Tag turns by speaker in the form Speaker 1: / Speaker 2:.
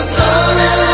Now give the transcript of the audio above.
Speaker 1: the throne